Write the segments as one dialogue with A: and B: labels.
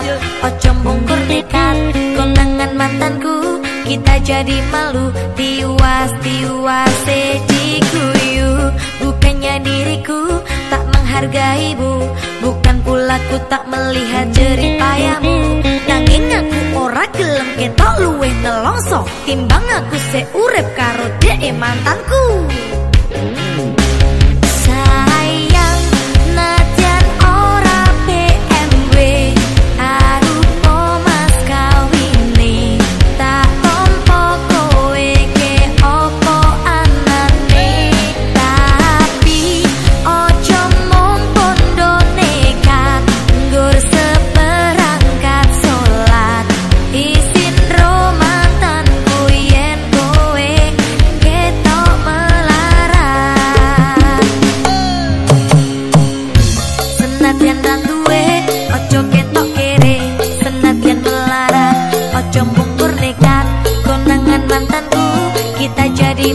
A: melarat Ojo bungkur nekat Kondangan mantanku. Kita jadi malu Tiwas tiwas sedikuyu Bukannya diriku Tak menghargaimu Bukan pula ku tak melihat jerih payahmu Nanging aku ora gelem ketok luweh nelongso Timbang aku seurep karo dek mantanku dari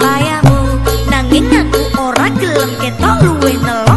A: upayamu nanging aku ora gelem ketok luwih telu.